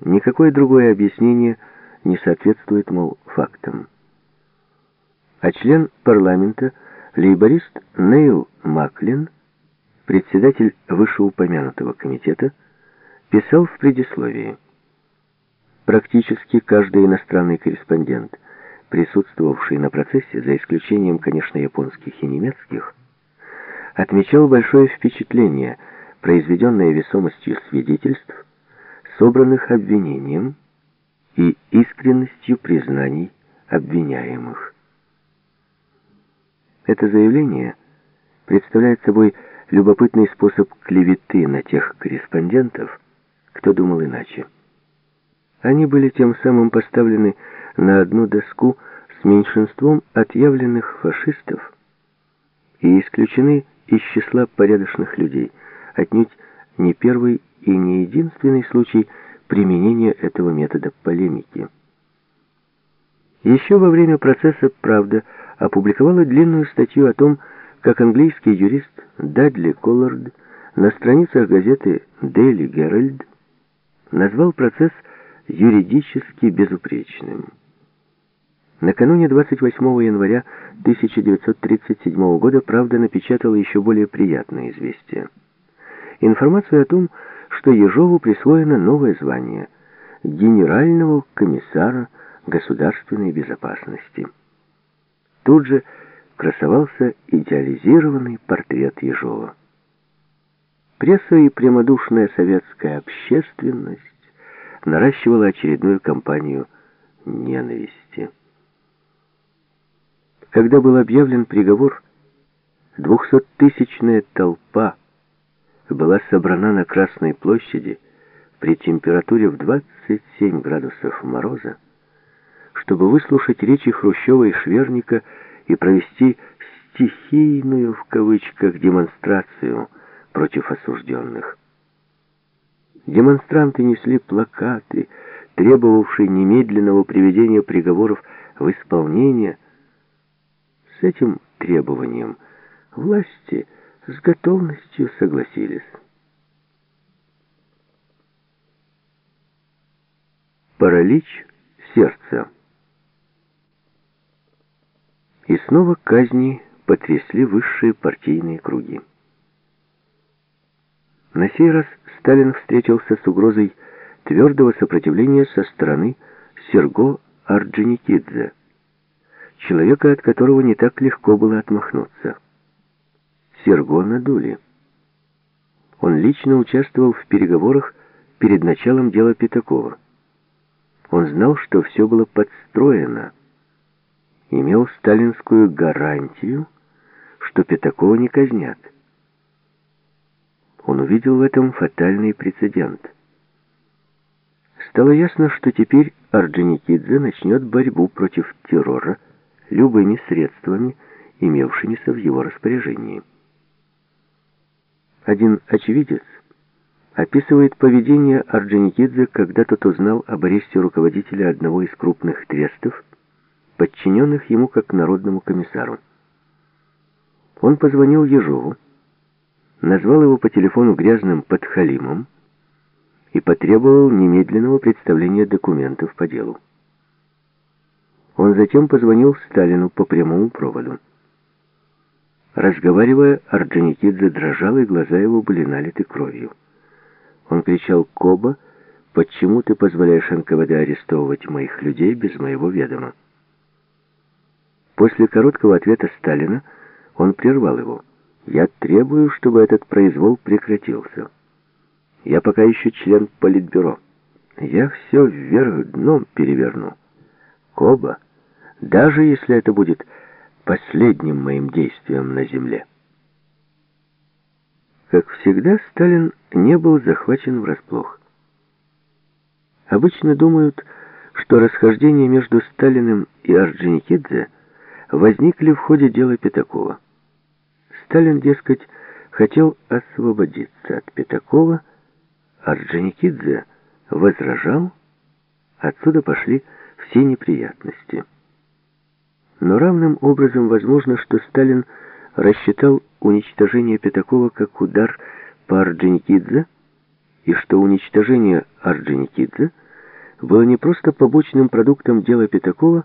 Никакое другое объяснение не соответствует, мол, фактам. А член парламента, лейборист Нейл Маклин, председатель вышеупомянутого комитета, писал в предисловии. Практически каждый иностранный корреспондент, присутствовавший на процессе, за исключением, конечно, японских и немецких, отмечал большое впечатление, произведенное весомостью свидетельств, собранных обвинением и искренностью признаний обвиняемых. Это заявление представляет собой любопытный способ клеветы на тех корреспондентов, кто думал иначе. Они были тем самым поставлены на одну доску с меньшинством отъявленных фашистов и исключены из числа порядочных людей, отнюдь не первый и не единственный случай применения этого метода полемики. Еще во время процесса «Правда» опубликовала длинную статью о том, как английский юрист Дадли Коллард на страницах газеты Daily Herald назвал процесс юридически безупречным. Накануне 28 января 1937 года «Правда» напечатала еще более приятное известие. Информацию о том, что Ежову присвоено новое звание генерального комиссара государственной безопасности. Тут же красовался идеализированный портрет Ежова. Пресса и прямодушная советская общественность наращивала очередную кампанию ненависти. Когда был объявлен приговор, двухсоттысячная толпа была собрана на Красной площади при температуре в 27 градусов мороза, чтобы выслушать речи Хрущева и Шверника и провести «стихийную» в кавычках демонстрацию против осужденных. Демонстранты несли плакаты, требовавшие немедленного приведения приговоров в исполнение. С этим требованием власти – с готовностью согласились. Паралич сердца. И снова казни потрясли высшие партийные круги. На сей раз Сталин встретился с угрозой твердого сопротивления со стороны Серго Орджоникидзе, человека, от которого не так легко было отмахнуться. Серго надули. Он лично участвовал в переговорах перед началом дела Пятакова. Он знал, что все было подстроено. Имел сталинскую гарантию, что Пятакова не казнят. Он увидел в этом фатальный прецедент. Стало ясно, что теперь Орджоникидзе начнет борьбу против террора любыми средствами, имевшимися в его распоряжении. Один очевидец описывает поведение Орджоникидзе, когда тот узнал об аресте руководителя одного из крупных трестов, подчиненных ему как народному комиссару. Он позвонил Ежову, назвал его по телефону грязным подхалимом и потребовал немедленного представления документов по делу. Он затем позвонил Сталину по прямому проводу. Разговаривая, Орджоникидзе дрожал, и глаза его были налиты кровью. Он кричал «Коба, почему ты позволяешь НКВД арестовывать моих людей без моего ведома?» После короткого ответа Сталина он прервал его. «Я требую, чтобы этот произвол прекратился. Я пока еще член Политбюро. Я все вверх дном переверну. Коба, даже если это будет последним моим действием на земле. Как всегда, Сталин не был захвачен врасплох. Обычно думают, что расхождения между Сталиным и Орджоникидзе возникли в ходе дела Пятакова. Сталин, дескать, хотел освободиться от Пятакова, Орджоникидзе возражал, отсюда пошли все неприятности. Но равным образом возможно, что Сталин рассчитал уничтожение Пятакова как удар по Орджоникидзе, и что уничтожение Орджоникидзе было не просто побочным продуктом дела Пятакова,